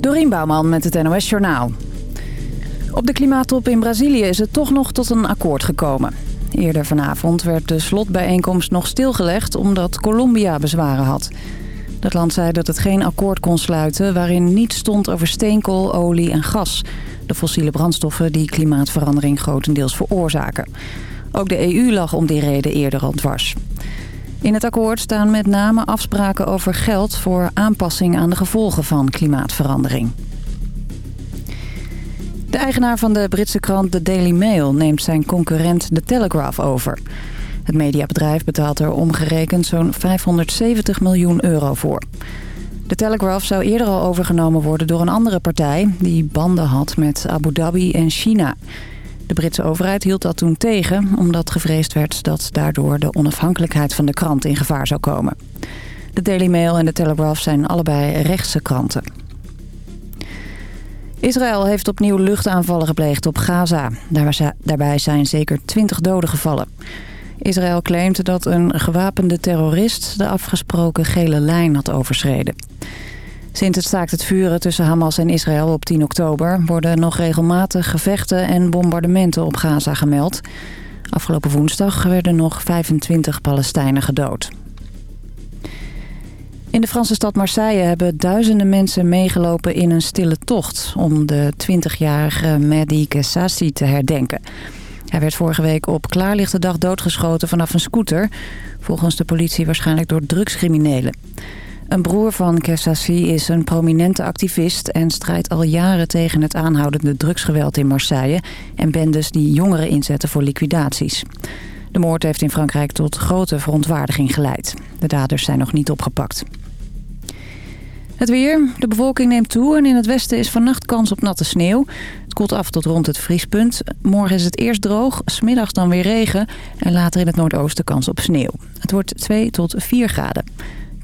Dorien Bouwman met het NOS Journaal. Op de klimaattop in Brazilië is het toch nog tot een akkoord gekomen. Eerder vanavond werd de slotbijeenkomst nog stilgelegd omdat Colombia bezwaren had. Dat land zei dat het geen akkoord kon sluiten waarin niet stond over steenkool, olie en gas. De fossiele brandstoffen die klimaatverandering grotendeels veroorzaken. Ook de EU lag om die reden eerder al dwars. In het akkoord staan met name afspraken over geld voor aanpassing aan de gevolgen van klimaatverandering. De eigenaar van de Britse krant The Daily Mail neemt zijn concurrent The Telegraph over. Het mediabedrijf betaalt er omgerekend zo'n 570 miljoen euro voor. De Telegraph zou eerder al overgenomen worden door een andere partij... die banden had met Abu Dhabi en China. De Britse overheid hield dat toen tegen... omdat gevreesd werd dat daardoor de onafhankelijkheid van de krant in gevaar zou komen. De Daily Mail en de Telegraph zijn allebei rechtse kranten. Israël heeft opnieuw luchtaanvallen gepleegd op Gaza. Daarbij zijn zeker 20 doden gevallen. Israël claimt dat een gewapende terrorist de afgesproken gele lijn had overschreden. Sinds het staakt het vuren tussen Hamas en Israël op 10 oktober... worden nog regelmatig gevechten en bombardementen op Gaza gemeld. Afgelopen woensdag werden nog 25 Palestijnen gedood. In de Franse stad Marseille hebben duizenden mensen meegelopen in een stille tocht... om de 20-jarige Mehdi Kessassi te herdenken. Hij werd vorige week op klaarlichte dag doodgeschoten vanaf een scooter... volgens de politie waarschijnlijk door drugscriminelen. Een broer van Kessassi is een prominente activist... en strijdt al jaren tegen het aanhoudende drugsgeweld in Marseille... en bendes die jongeren inzetten voor liquidaties. De moord heeft in Frankrijk tot grote verontwaardiging geleid. De daders zijn nog niet opgepakt. Het weer. De bewolking neemt toe en in het westen is vannacht kans op natte sneeuw. Het koelt af tot rond het vriespunt. Morgen is het eerst droog, smiddags dan weer regen... en later in het noordoosten kans op sneeuw. Het wordt 2 tot 4 graden.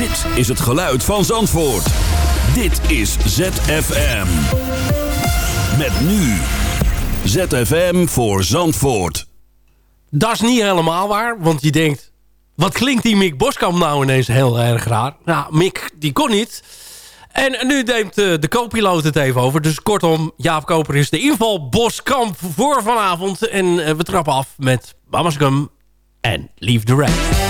Dit is het geluid van Zandvoort. Dit is ZFM. Met nu. ZFM voor Zandvoort. Dat is niet helemaal waar, want je denkt... wat klinkt die Mick Boskamp nou ineens heel erg raar? Nou, Mick, die kon niet. En nu neemt uh, de co-piloot het even over. Dus kortom, Jaap Koper is de inval Boskamp voor vanavond. En uh, we trappen af met Mama's Gum en Leave the Rest.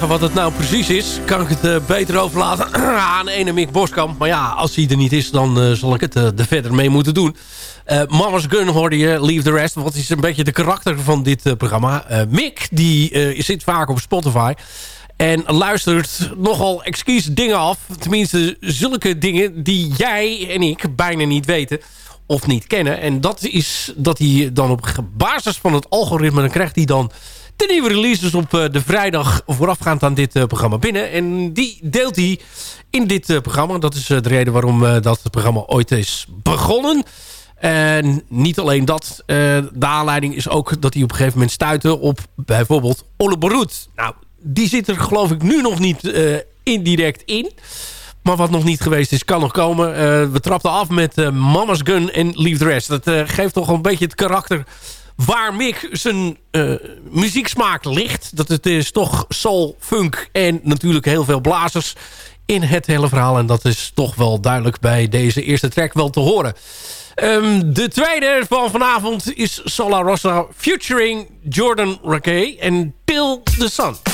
Wat het nou precies is, kan ik het eh, beter overlaten aan ene Mick Boskamp. Maar ja, als hij er niet is, dan eh, zal ik het eh, er verder mee moeten doen. Eh Mama's Gun hoorde je, Leave the Rest. Wat is een beetje de karakter van dit programma. Eh, Mick, die eh, zit vaak op Spotify. En luistert nogal excuus dingen af. Tenminste, zulke dingen die jij en ik bijna niet weten of niet kennen. En dat is dat hij dan op basis van het algoritme... dan krijgt hij dan de nieuwe releases op eh, de vrijdag voorafgaand aan dit eh, programma binnen. En die deelt hij in dit eh, programma. Dat is de reden waarom dat programma ooit is begonnen. En niet alleen dat. de aanleiding is ook dat hij op een gegeven moment stuitte op bijvoorbeeld Olle Baroet. Nou, die zit er geloof ik nu nog niet indirect in. Maar wat nog niet geweest is, kan nog komen. We trapten af met Mama's Gun en Leave the Rest. Dat geeft toch een beetje het karakter waar Mick zijn eh, muzieksmaak ligt. Dat het is toch soul, funk en natuurlijk heel veel blazers in het hele verhaal. En dat is toch wel duidelijk bij deze eerste track wel te horen. Ehm, de tweede van vanavond is Sola Rossa featuring Jordan Rakey en Till the Sun.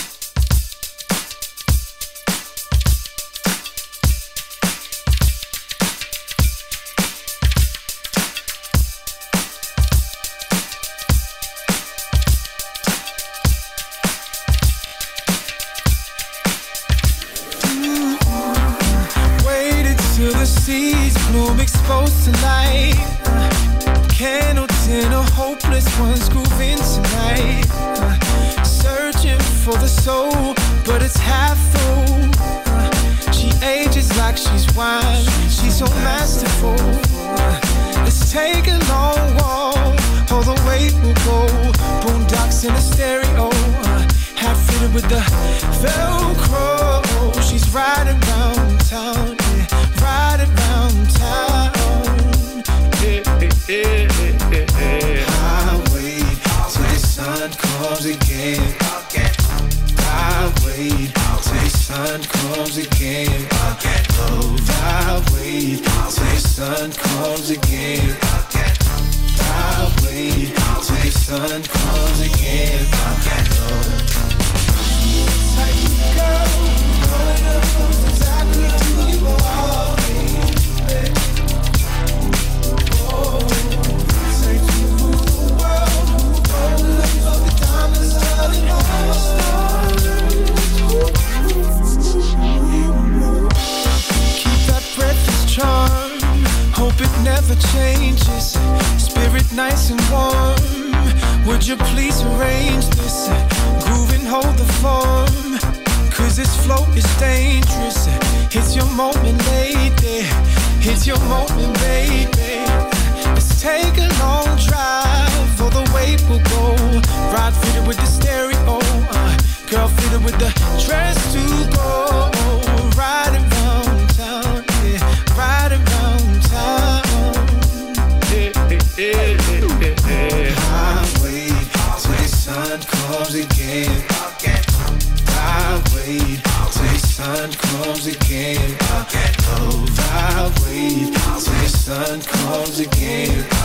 Bloom exposed to light. Candles in a hopeless one's grooving tonight. Searching for the soul, but it's half full. She ages like she's wine. She's so masterful. Let's take a long walk. All the weight will go. Boondocks in a stereo. Half fitted with the Velcro. She's riding round town. Comes again. I wait till the sun comes again. Love, I wait till the sun comes again. I wait till the sun comes again. Changes. Spirit nice and warm. Would you please arrange this? Groove and hold the form. Cause this flow is dangerous. It's your moment, lady. It's your moment, baby. Let's take a long drive. All the way we'll go. Ride fitted with the stereo. Uh, girl fitted with the dress to go. Till the sun comes again. Till the sun comes again. Till the sun comes again.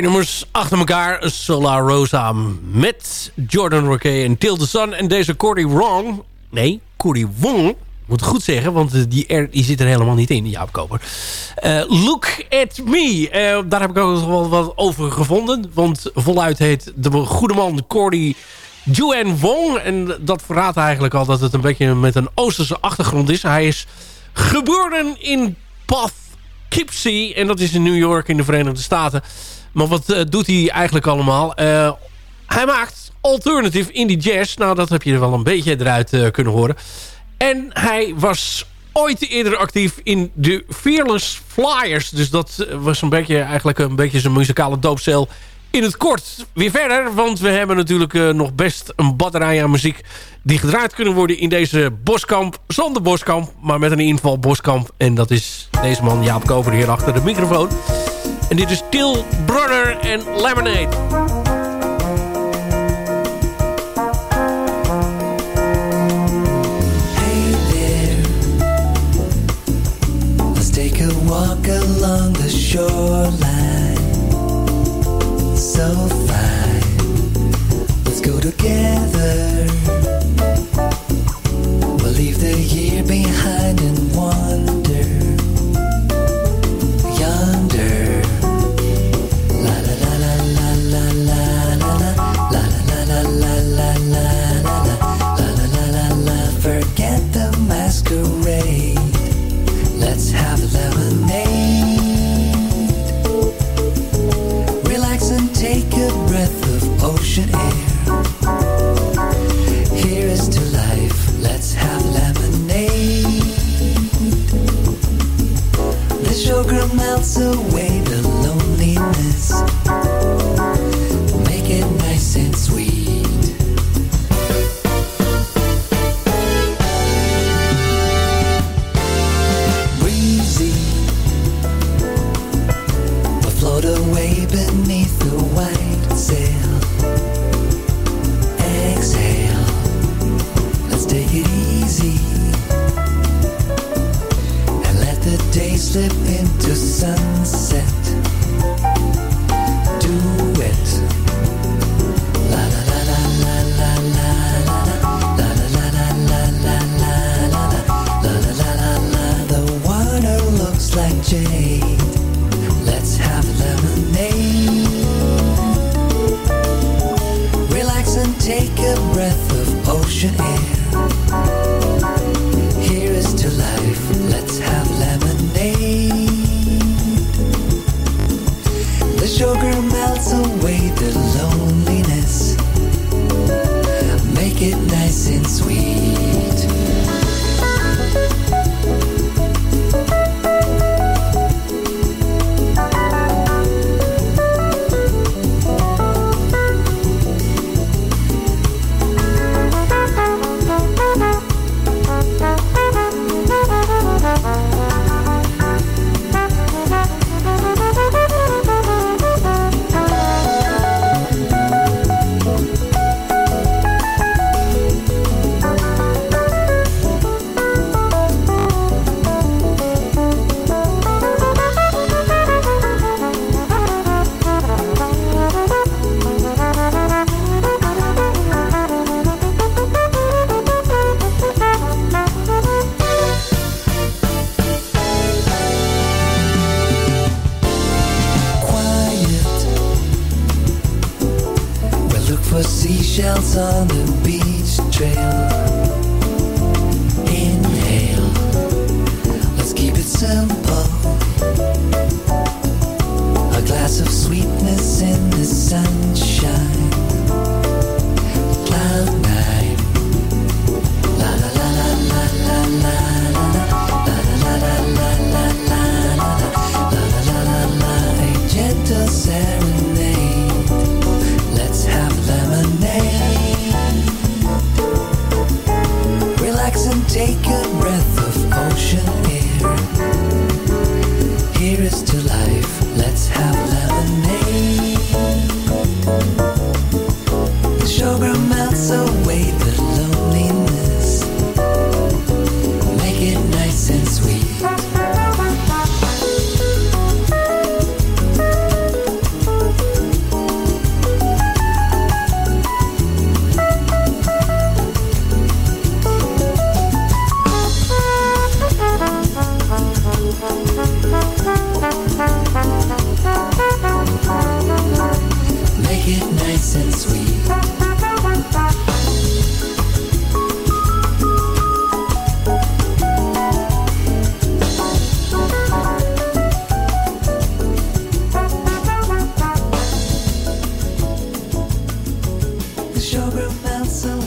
Nummers achter elkaar. Solar Rosa met Jordan Roque en Till the Sun. En deze Cordy Wrong. Nee, Cordy Wong. Moet goed zeggen, want die die zit er helemaal niet in, Jaap Koper. Uh, look at me. Uh, daar heb ik ook nog wel wat over gevonden. Want voluit heet de goede man Cordy Juan Wong. En dat verraadt eigenlijk al dat het een beetje met een Oosterse achtergrond is. Hij is geboren in Poughkeepsie. En dat is in New York in de Verenigde Staten. Maar wat uh, doet hij eigenlijk allemaal? Uh, hij maakt alternative indie jazz. Nou, dat heb je er wel een beetje eruit uh, kunnen horen. En hij was ooit eerder actief in de Fearless Flyers. Dus dat was een beetje, eigenlijk een beetje zijn muzikale doopcel in het kort. Weer verder, want we hebben natuurlijk nog best een batterij aan muziek... die gedraaid kunnen worden in deze Boskamp. Zonder Boskamp, maar met een inval Boskamp. En dat is deze man Jaap Koper hier achter de microfoon. En dit is Till Brother en Lemonade. Let's take a walk along the shoreline. So fine. Let's go together. so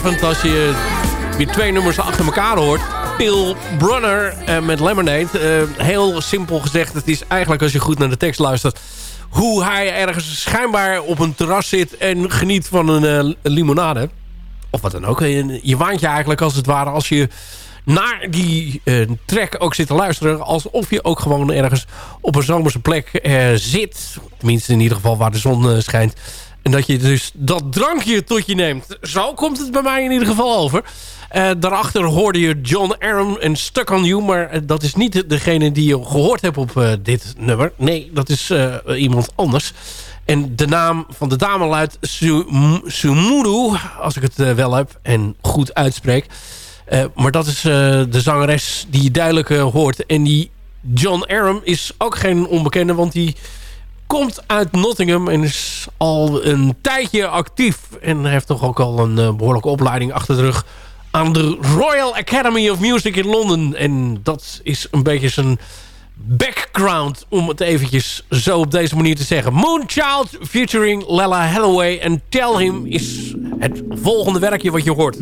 als je weer twee nummers achter elkaar hoort. Bill Brunner uh, met Lemonade. Uh, heel simpel gezegd, het is eigenlijk als je goed naar de tekst luistert... hoe hij ergens schijnbaar op een terras zit en geniet van een limonade. Of wat dan ook. Je waant je eigenlijk als het ware als je naar die uh, track ook zit te luisteren. Alsof je ook gewoon ergens op een zomerse plek zit. Tenminste in ieder geval waar de zon schijnt. En dat je dus dat drankje tot je neemt. Zo komt het bij mij in ieder geval over. daarachter hoorde je John Aaron en Stuck on You. Maar dat is niet degene die je gehoord hebt op dit nummer. Nee, dat is iemand anders. En de naam van de dame luidt Sumuru. Als ik het wel heb en goed uitspreek. Maar dat is de zangeres die je duidelijk hoort. En die John Aram is ook geen onbekende, want die komt uit Nottingham en is al een tijdje actief. En heeft toch ook al een behoorlijke opleiding achter de rug aan de Royal Academy of Music in Londen. En dat is een beetje zijn background, om het eventjes zo op deze manier te zeggen. Moonchild featuring Lella Holloway en Tell Him is het volgende werkje wat je hoort.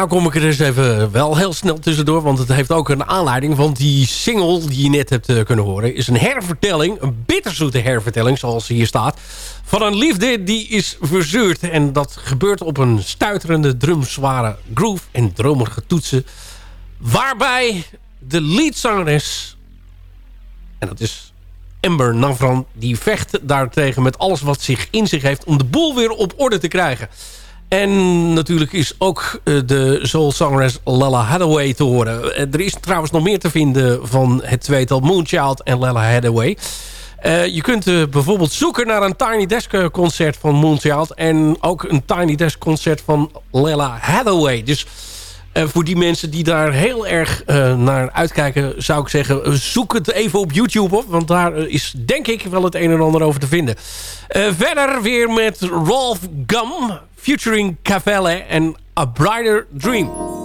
Nou kom ik er eens even wel heel snel tussendoor. Want het heeft ook een aanleiding. Want die single die je net hebt uh, kunnen horen... is een hervertelling, een bitterzoete hervertelling... zoals hier staat, van een liefde die is verzuurd. En dat gebeurt op een stuiterende, drumzware groove... en dromige toetsen. Waarbij de leadzangeres... en dat is Amber Navran... die vecht daartegen met alles wat zich in zich heeft... om de boel weer op orde te krijgen... En natuurlijk is ook uh, de soulzangeres Lella Hathaway te horen. Uh, er is trouwens nog meer te vinden van het tweetal Moonchild en Lella Hathaway. Uh, je kunt bijvoorbeeld zoeken naar een Tiny Desk concert van Moonchild... en ook een Tiny Desk concert van Lella Hathaway. Dus voor die mensen die daar heel erg naar uitkijken... zou ik zeggen, zoek het even op YouTube op. Want daar is denk ik wel het een en ander over te vinden. verder weer met Rolf Gum featuring Cavelle en A Brighter Dream.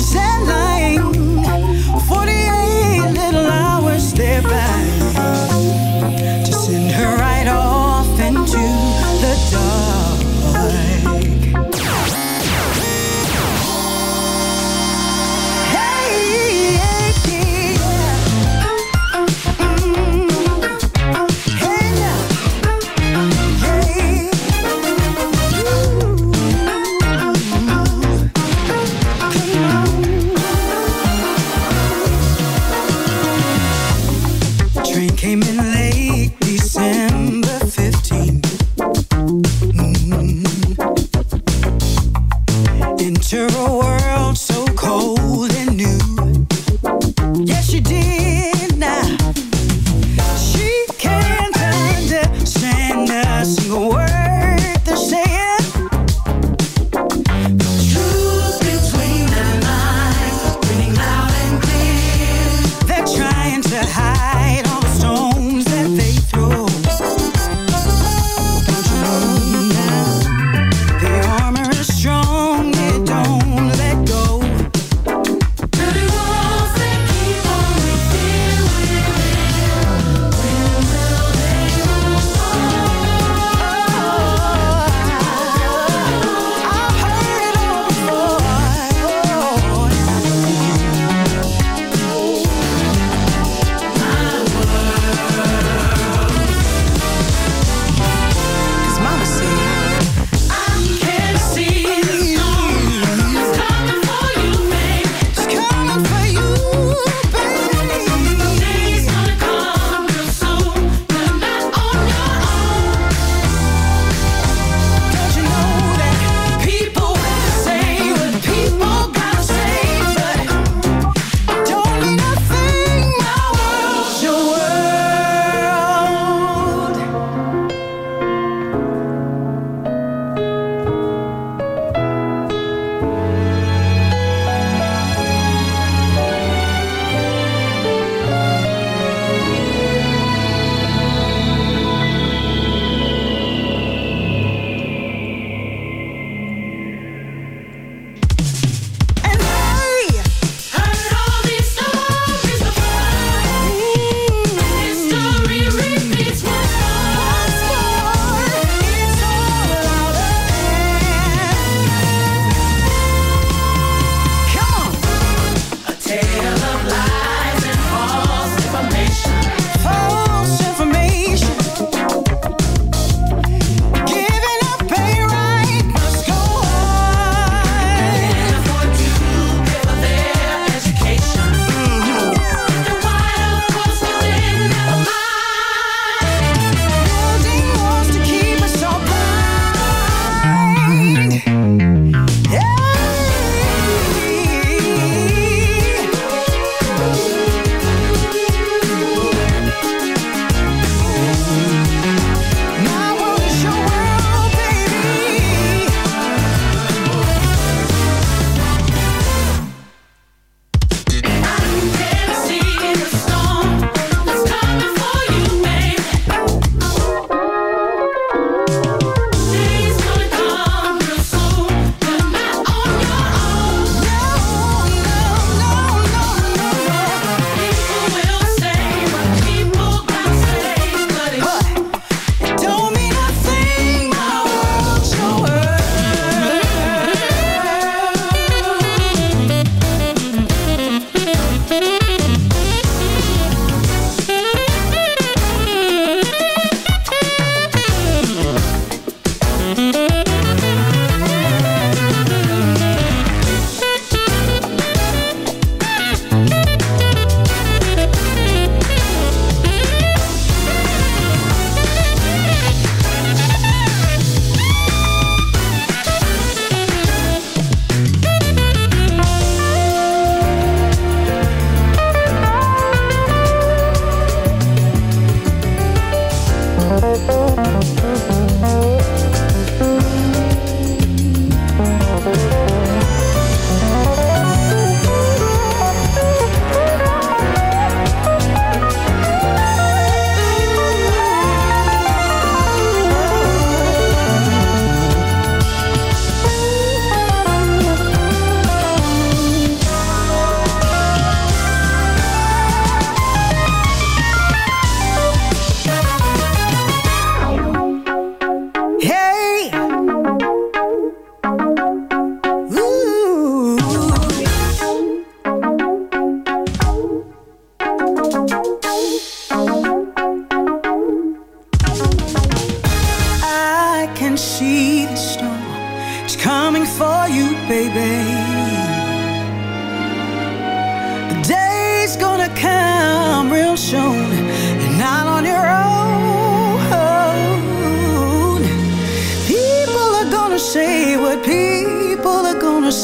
said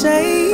say.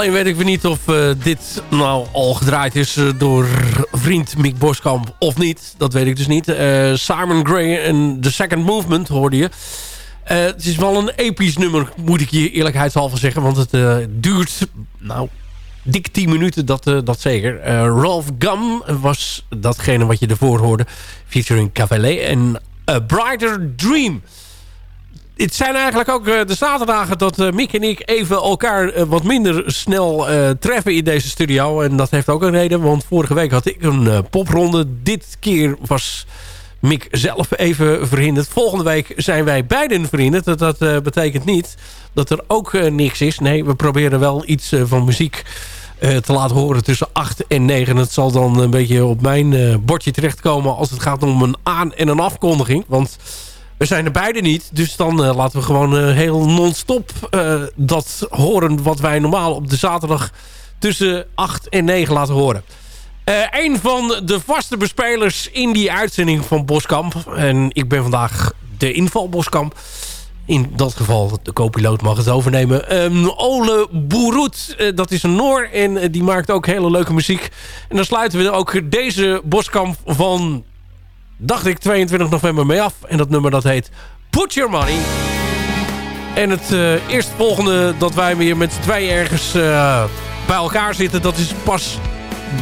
Alleen weet ik niet of uh, dit nou al gedraaid is uh, door vriend Mick Boskamp of niet. Dat weet ik dus niet. Uh, Simon Gray en The Second Movement hoorde je. het is wel een episch nummer, moet ik je eerlijkheidshalve zeggen. Want het duurt, nou, dik 10 minuten, dat, dat zeker. Ralph Gum was datgene wat je ervoor hoorde. Featuring Cavalier en A Brighter Dream het zijn eigenlijk ook eh, de zaterdagen dat uh, Mick en ik even elkaar uh, wat minder snel treffen in deze studio. En dat heeft ook een reden, want vorige week had ik een popronde. Dit keer was Mick zelf even verhinderd. Volgende week zijn wij beiden verhinderd. Dat, dat betekent niet dat er ook niks is. Nee, we proberen wel iets van muziek eh, te laten horen tussen 8 en 9. Het zal dan een beetje op mijn bordje terechtkomen als het gaat om een aan- en een afkondiging. Want we zijn er beide niet. Dus dan uh, laten we gewoon heel non-stop dat horen wat wij normaal op de zaterdag tussen 8 en 9 laten horen. een van de vaste bespelers in die uitzending van Boskamp. En ik ben vandaag de inval Boskamp in dat geval, de co-piloot mag het overnemen. Um, Ole Boeroet, uh, dat is een Noor en die maakt ook hele leuke muziek. En dan sluiten we ook deze boskamp van, dacht ik, 22 november mee af. En dat nummer dat heet Put Your Money. En het uh, eerstvolgende dat wij weer met z'n tweeën ergens bij elkaar zitten... dat is pas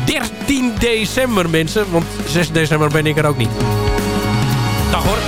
13 december, mensen. Want 6 december ben ik er ook niet. Dag hoor.